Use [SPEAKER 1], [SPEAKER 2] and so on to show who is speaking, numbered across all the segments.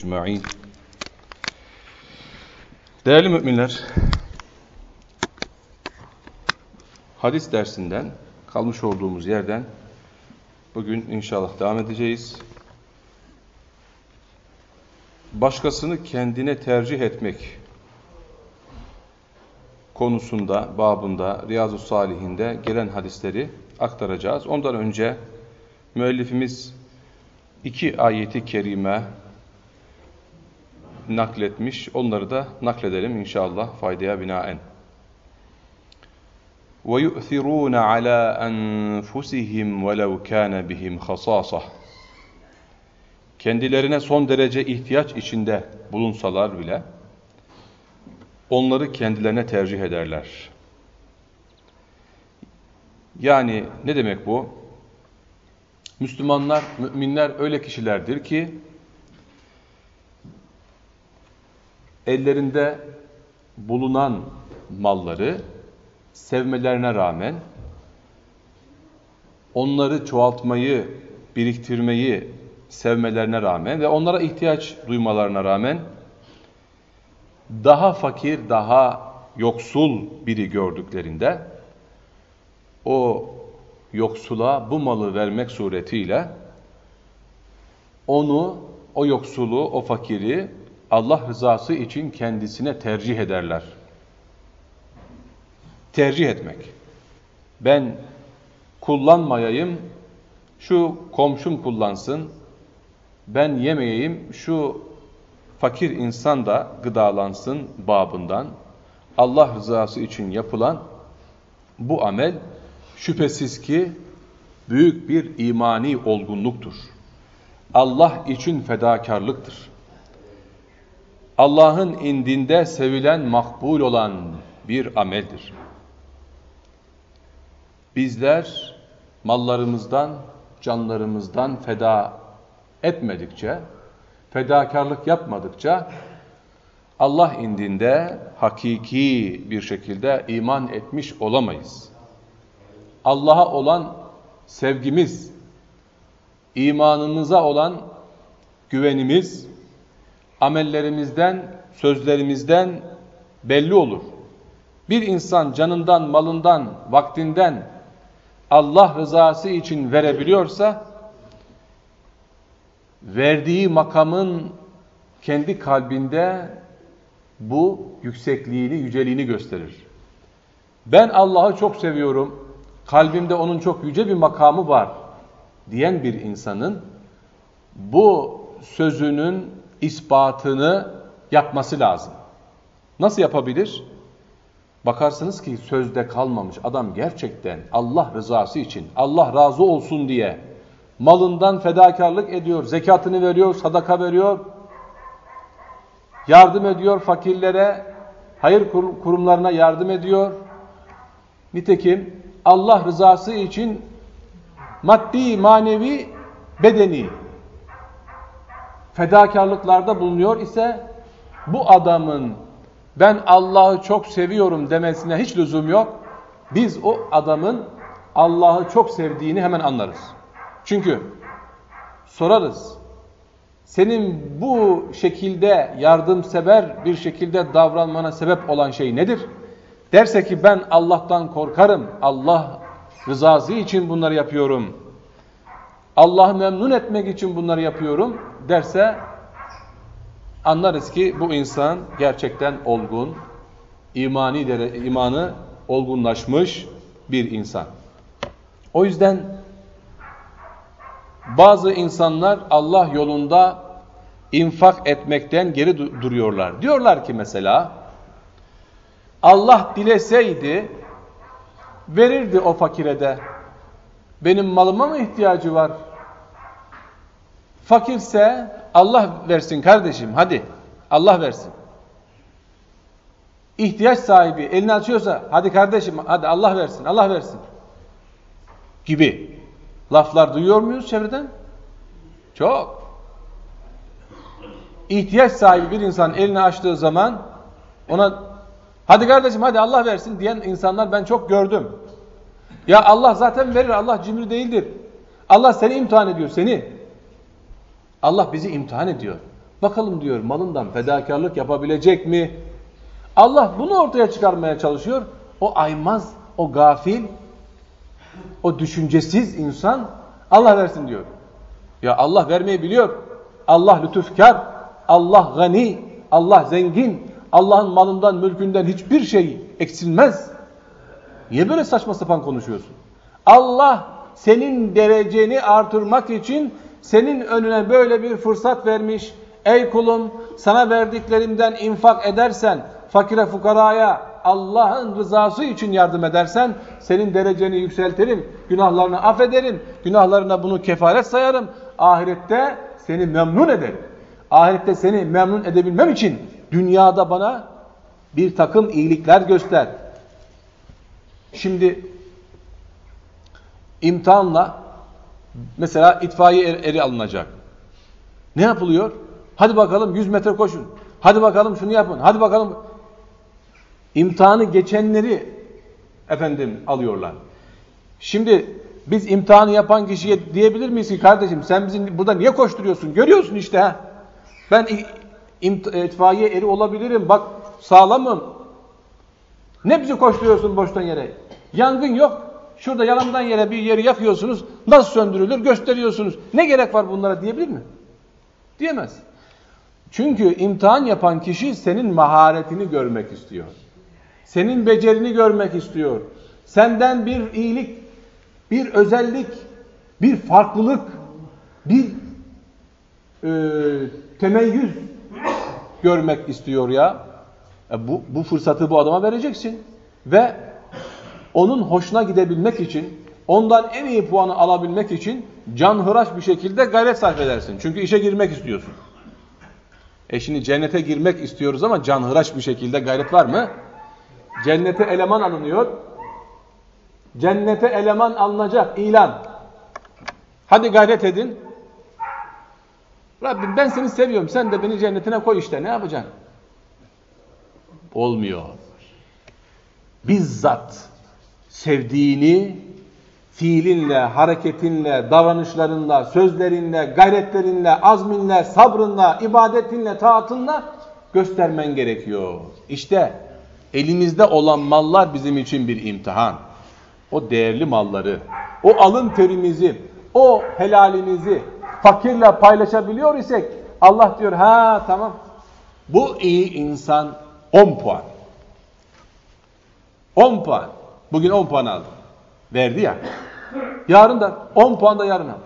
[SPEAKER 1] ecma'in. Değerli müminler, hadis dersinden kalmış olduğumuz yerden bugün inşallah devam edeceğiz. Başkasını kendine tercih etmek konusunda, babında, Riyazu Salihinde gelen hadisleri aktaracağız. Ondan önce müellifimiz iki ayeti kerime nakletmiş. Onları da nakledelim inşallah faydaya binaen. وَيُؤْثِرُونَ عَلَى أَنفُسِهِمْ وَلَوْ كَانَ بِهِمْ خَصَاصَةً Kendilerine son derece ihtiyaç içinde bulunsalar bile onları kendilerine tercih ederler. Yani ne demek bu? Müslümanlar, müminler öyle kişilerdir ki ellerinde bulunan malları sevmelerine rağmen onları çoğaltmayı, biriktirmeyi sevmelerine rağmen ve onlara ihtiyaç duymalarına rağmen daha fakir, daha yoksul biri gördüklerinde o yoksula bu malı vermek suretiyle onu, o yoksulu, o fakiri Allah rızası için kendisine tercih ederler. Tercih etmek. Ben kullanmayayım, şu komşum kullansın, ben yemeyeyim, şu fakir insan da gıdalansın babından. Allah rızası için yapılan bu amel şüphesiz ki büyük bir imani olgunluktur. Allah için fedakarlıktır. Allah'ın indinde sevilen, makbul olan bir ameldir. Bizler mallarımızdan, canlarımızdan feda etmedikçe, fedakarlık yapmadıkça Allah indinde hakiki bir şekilde iman etmiş olamayız. Allah'a olan sevgimiz, imanımıza olan güvenimiz, amellerimizden, sözlerimizden belli olur. Bir insan canından, malından, vaktinden Allah rızası için verebiliyorsa, verdiği makamın kendi kalbinde bu yüksekliğini, yüceliğini gösterir. Ben Allah'ı çok seviyorum, kalbimde onun çok yüce bir makamı var diyen bir insanın bu sözünün ispatını yapması lazım. Nasıl yapabilir? Bakarsınız ki sözde kalmamış adam gerçekten Allah rızası için, Allah razı olsun diye malından fedakarlık ediyor, zekatını veriyor, sadaka veriyor, yardım ediyor fakirlere, hayır kurumlarına yardım ediyor. Nitekim Allah rızası için maddi, manevi, bedeni fedakarlıklarda bulunuyor ise bu adamın ben Allah'ı çok seviyorum demesine hiç lüzum yok. Biz o adamın Allah'ı çok sevdiğini hemen anlarız. Çünkü sorarız. Senin bu şekilde yardımsever bir şekilde davranmana sebep olan şey nedir? Derse ki ben Allah'tan korkarım. Allah rızası için bunları yapıyorum. Allah'ı memnun etmek için bunları yapıyorum derse anlarız ki bu insan gerçekten olgun, imani dere, imanı olgunlaşmış bir insan. O yüzden bazı insanlar Allah yolunda infak etmekten geri duruyorlar. Diyorlar ki mesela Allah dileseydi verirdi o fakire de. Benim malıma mı ihtiyacı var? Fakirse Allah versin kardeşim hadi. Allah versin. İhtiyaç sahibi elini açıyorsa hadi kardeşim hadi Allah versin Allah versin. Gibi laflar duyuyor muyuz çevreden? Çok. İhtiyaç sahibi bir insan elini açtığı zaman ona hadi kardeşim hadi Allah versin diyen insanlar ben çok gördüm. Ya Allah zaten verir Allah cimri değildir. Allah seni imtihan ediyor seni. Allah bizi imtihan ediyor. Bakalım diyor malından fedakarlık yapabilecek mi? Allah bunu ortaya çıkarmaya çalışıyor. O aymaz, o gafil, o düşüncesiz insan Allah versin diyor. Ya Allah vermeyi biliyor. Allah lütufkar, Allah gani, Allah zengin, Allah'ın malından, mülkünden hiçbir şey eksilmez. Niye böyle saçma sapan konuşuyorsun? Allah senin dereceni artırmak için senin önüne böyle bir fırsat vermiş. Ey kulum sana verdiklerimden infak edersen, fakire fukaraya Allah'ın rızası için yardım edersen senin dereceni yükseltirim, günahlarını affederim, günahlarına bunu kefaret sayarım. Ahirette seni memnun ederim. Ahirette seni memnun edebilmem için dünyada bana bir takım iyilikler göster. Şimdi imtihanla mesela itfaiye er, eri alınacak. Ne yapılıyor? Hadi bakalım 100 metre koşun. Hadi bakalım şunu yapın. Hadi bakalım. İmtihanı geçenleri efendim alıyorlar. Şimdi biz imtihanı yapan kişiye diyebilir miyiz ki kardeşim sen bizi burada niye koşturuyorsun? Görüyorsun işte. Ben itfaiye eri olabilirim. Bak sağlamım. Ne bizi koşturuyorsun boştan yere? Yangın yok. Şurada yalandan yere bir yeri yakıyorsunuz. Nasıl söndürülür gösteriyorsunuz. Ne gerek var bunlara diyebilir mi? Diyemez. Çünkü imtihan yapan kişi senin maharetini görmek istiyor. Senin becerini görmek istiyor. Senden bir iyilik, bir özellik, bir farklılık, bir e, temeyyüz görmek istiyor ya. E bu, bu fırsatı bu adama vereceksin. Ve onun hoşuna gidebilmek için, ondan en iyi puanı alabilmek için canhıraş bir şekilde gayret sarf edersin. Çünkü işe girmek istiyorsun. E şimdi cennete girmek istiyoruz ama canhıraş bir şekilde gayret var mı? Cennete eleman alınıyor. Cennete eleman alınacak ilan. Hadi gayret edin. Rabbim ben seni seviyorum. Sen de beni cennetine koy işte. Ne yapacaksın? Olmuyor. Bizzat sevdiğini fiilinle, hareketinle, davranışlarınla, sözlerinle, gayretlerinle, azminle, sabrınla, ibadetinle, taatınla göstermen gerekiyor. İşte elimizde olan mallar bizim için bir imtihan. O değerli malları, o alın terimizi, o helalimizi fakirle paylaşabiliyor isek Allah diyor ha tamam bu iyi insan 10 puan. 10 puan. Bugün 10 puan aldı. Verdi ya. Yarın da 10 puan da yarın aldı.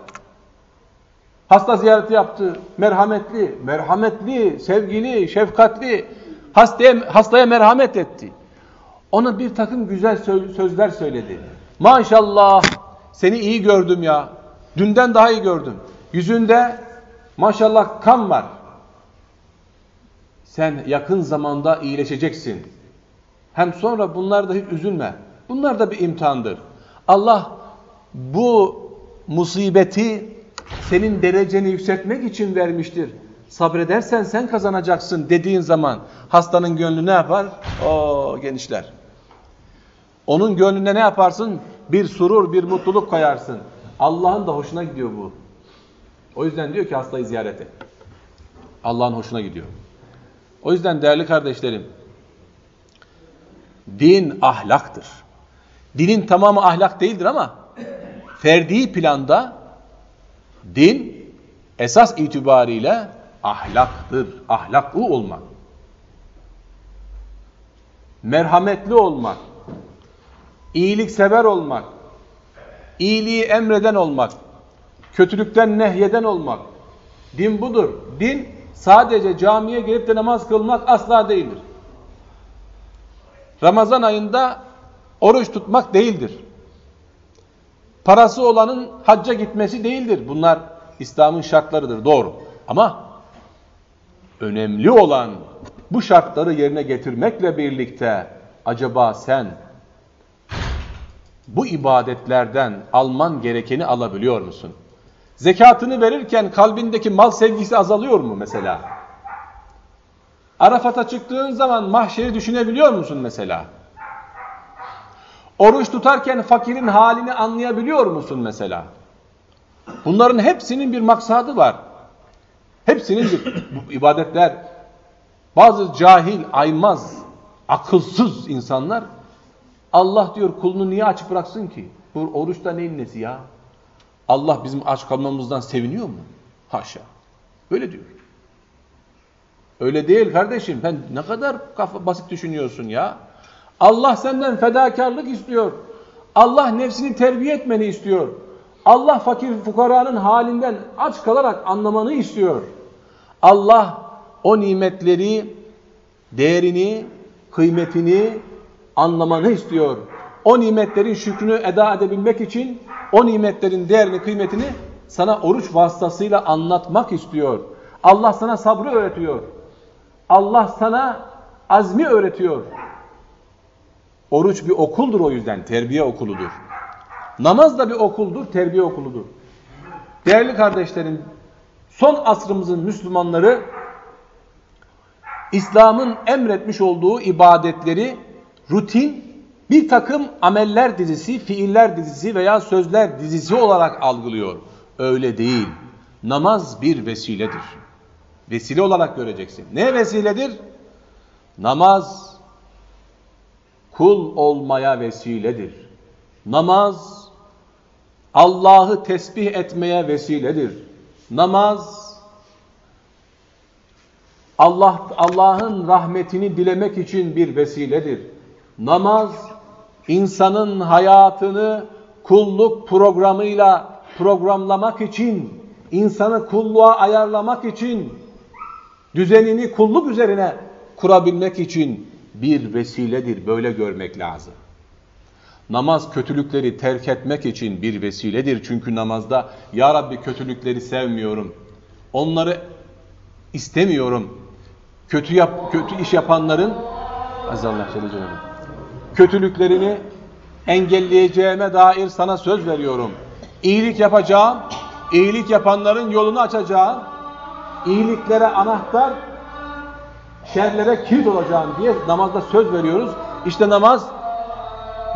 [SPEAKER 1] Hasta ziyareti yaptı. Merhametli, merhametli, sevgili, şefkatli. Hastaya, hastaya merhamet etti. Ona bir takım güzel sözler söyledi. Maşallah seni iyi gördüm ya. Dünden daha iyi gördüm. Yüzünde maşallah kan var. Sen yakın zamanda iyileşeceksin. Hem sonra bunlar da hiç üzülme. Bunlar da bir imtihandır. Allah bu musibeti senin dereceni yükseltmek için vermiştir. Sabredersen sen kazanacaksın dediğin zaman hastanın gönlü ne yapar? O genişler. Onun gönlünde ne yaparsın? Bir surur, bir mutluluk koyarsın. Allah'ın da hoşuna gidiyor bu. O yüzden diyor ki hastayı ziyaret et. Allah'ın hoşuna gidiyor. O yüzden değerli kardeşlerim, din ahlaktır. Dinin tamamı ahlak değildir ama ferdi planda din esas itibariyle ahlaktır. Ahlaklı olmak. Merhametli olmak. iyiliksever olmak. iyiliği emreden olmak. Kötülükten nehyeden olmak. Din budur. Din sadece camiye gelip de namaz kılmak asla değildir. Ramazan ayında oruç tutmak değildir. Parası olanın hacca gitmesi değildir. Bunlar İslam'ın şartlarıdır. Doğru. Ama önemli olan bu şartları yerine getirmekle birlikte acaba sen bu ibadetlerden alman gerekeni alabiliyor musun? Zekatını verirken kalbindeki mal sevgisi azalıyor mu mesela? Arafat'a çıktığın zaman mahşeri düşünebiliyor musun mesela? Oruç tutarken fakirin halini anlayabiliyor musun mesela? Bunların hepsinin bir maksadı var. Hepsinindir bu ibadetler. Bazı cahil, aymaz, akılsız insanlar Allah diyor kulunu niye açık bıraksın ki? Bu oruçta neyin nesi ya? Allah bizim aç kalmamızdan seviniyor mu? Haşa. Öyle diyor. Öyle değil kardeşim. Sen ne kadar kafa basit düşünüyorsun ya. Allah senden fedakarlık istiyor. Allah nefsini terbiye etmeni istiyor. Allah fakir fukaranın halinden aç kalarak anlamanı istiyor. Allah o nimetleri, değerini, kıymetini anlamanı istiyor. O nimetlerin şükrünü eda edebilmek için o nimetlerin değerini, kıymetini sana oruç vasıtasıyla anlatmak istiyor. Allah sana sabrı öğretiyor. Allah sana azmi öğretiyor. Oruç bir okuldur o yüzden, terbiye okuludur. Namaz da bir okuldur, terbiye okuludur. Değerli kardeşlerim, son asrımızın Müslümanları İslam'ın emretmiş olduğu ibadetleri rutin bir takım ameller dizisi, fiiller dizisi veya sözler dizisi olarak algılıyor. Öyle değil. Namaz bir vesiledir. Vesile olarak göreceksin. Ne vesiledir? Namaz kul olmaya vesiledir. Namaz Allah'ı tesbih etmeye vesiledir. Namaz Allah Allah'ın rahmetini dilemek için bir vesiledir. Namaz insanın hayatını kulluk programıyla programlamak için, insanı kulluğa ayarlamak için, düzenini kulluk üzerine kurabilmek için bir vesiledir. Böyle görmek lazım. Namaz kötülükleri terk etmek için bir vesiledir. Çünkü namazda Ya Rabbi kötülükleri sevmiyorum. Onları istemiyorum. Kötü yap, kötü iş yapanların azallah kötülüklerini engelleyeceğime dair sana söz veriyorum. İyilik yapacağım, iyilik yapanların yolunu açacağım, iyiliklere anahtar, şerlere kilit olacağım diye namazda söz veriyoruz. İşte namaz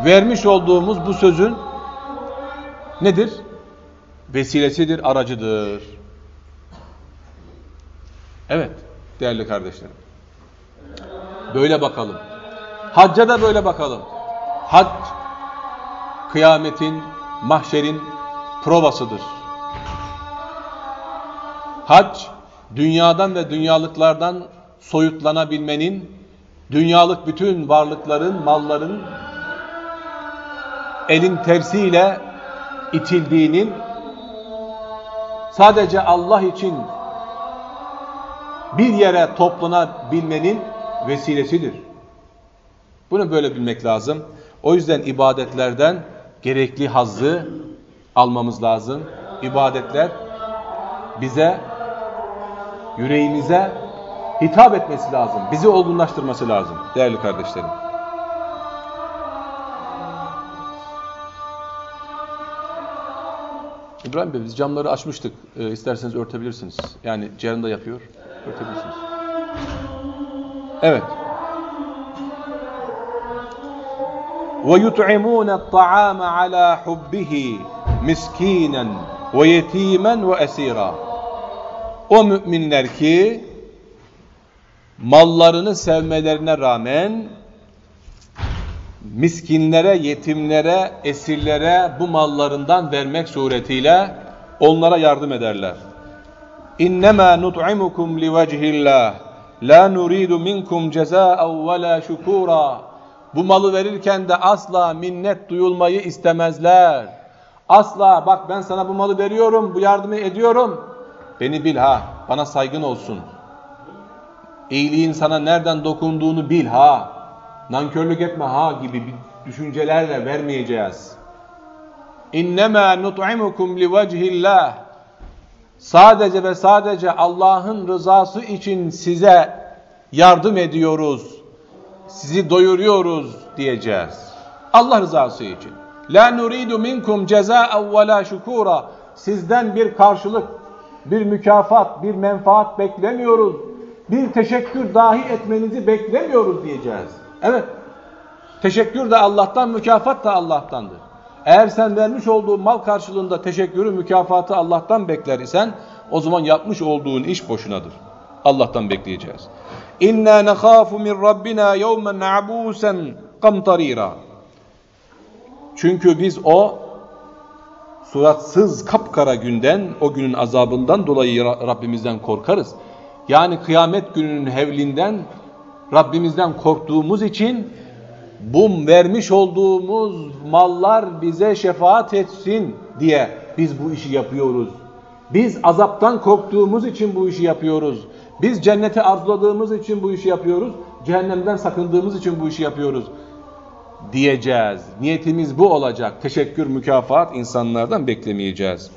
[SPEAKER 1] vermiş olduğumuz bu sözün nedir? Vesilesidir, aracıdır. Evet değerli kardeşlerim. Böyle bakalım. Hacca da böyle bakalım. Hac kıyametin, mahşerin provasıdır. Hac dünyadan ve dünyalıklardan soyutlanabilmenin, dünyalık bütün varlıkların, malların elin tersiyle itildiğinin sadece Allah için bir yere toplanabilmenin vesilesidir. Bunu böyle bilmek lazım. O yüzden ibadetlerden gerekli hazzı almamız lazım. İbadetler bize, yüreğimize hitap etmesi lazım. Bizi olgunlaştırması lazım değerli kardeşlerim. İbrahim Bey biz camları açmıştık. Ee, isterseniz örtebilirsiniz. Yani Ceren de yapıyor. Örtebilirsiniz. Evet. وَيُطْعِمُونَ الطَّعَامَ عَلَى حُبِّهِ مِسْك۪ينًا وَيَت۪يمًا وَاَس۪يرًا O müminler ki mallarını sevmelerine rağmen miskinlere, yetimlere, esirlere bu mallarından vermek suretiyle onlara yardım ederler. İnnemâ nut'imukum liwecihillah la nuridu minkum cezâ'en ve la şukûrâ bu malı verirken de asla minnet duyulmayı istemezler. Asla bak ben sana bu malı veriyorum, bu yardımı ediyorum. Beni bil ha, bana saygın olsun. İyiliğin sana nereden dokunduğunu bil ha. Nankörlük etme ha gibi bir düşüncelerle vermeyeceğiz. İnnemâ nut'imukum livecihillah. Sadece ve sadece Allah'ın rızası için size yardım ediyoruz sizi doyuruyoruz diyeceğiz. Allah rızası için. La nuridu minkum ceza'en ve la şukura. Sizden bir karşılık, bir mükafat, bir menfaat beklemiyoruz. Bir teşekkür dahi etmenizi beklemiyoruz diyeceğiz. Evet. Teşekkür de Allah'tan, mükafat da Allah'tandır. Eğer sen vermiş olduğun mal karşılığında teşekkürü, mükafatı Allah'tan bekler isen o zaman yapmış olduğun iş boşunadır. Allah'tan bekleyeceğiz. İnna nekhafu min rabbina yevmen abusen kamtarira. Çünkü biz o suratsız kapkara günden, o günün azabından dolayı Rabbimizden korkarız Yani kıyamet gününün hevlinden Rabbimizden korktuğumuz için bu vermiş olduğumuz mallar bize şefaat etsin diye biz bu işi yapıyoruz. Biz azaptan korktuğumuz için bu işi yapıyoruz. Biz cenneti arzuladığımız için bu işi yapıyoruz. Cehennemden sakındığımız için bu işi yapıyoruz diyeceğiz. Niyetimiz bu olacak. Teşekkür, mükafat insanlardan beklemeyeceğiz.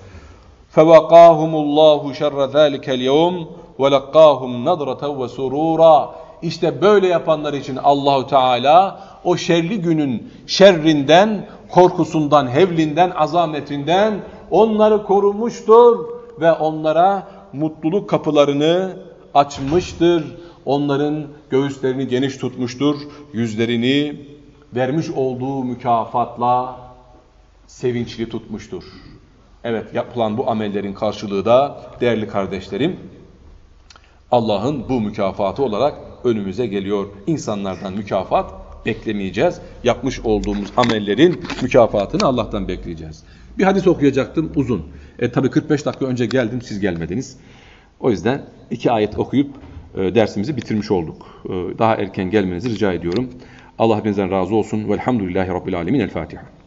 [SPEAKER 1] فَوَقَاهُمُ اللّٰهُ شَرَّ ذَٰلِكَ الْيَوْمِ وَلَقَّاهُمْ نَضْرَةً وَسُرُورًا İşte böyle yapanlar için Allahu Teala o şerli günün şerrinden, korkusundan, hevlinden, azametinden onları korumuştur ve onlara mutluluk kapılarını açmıştır. Onların göğüslerini geniş tutmuştur, yüzlerini vermiş olduğu mükafatla sevinçli tutmuştur. Evet yapılan bu amellerin karşılığı da değerli kardeşlerim Allah'ın bu mükafatı olarak önümüze geliyor. İnsanlardan mükafat beklemeyeceğiz. Yapmış olduğumuz amellerin mükafatını Allah'tan bekleyeceğiz. Bir hadis okuyacaktım uzun. E tabi 45 dakika önce geldim siz gelmediniz. O yüzden iki ayet okuyup e, dersimizi bitirmiş olduk. E, daha erken gelmenizi rica ediyorum. Allah hepinizden razı olsun. Velhamdülillahi Rabbil Alemin. El Fatiha.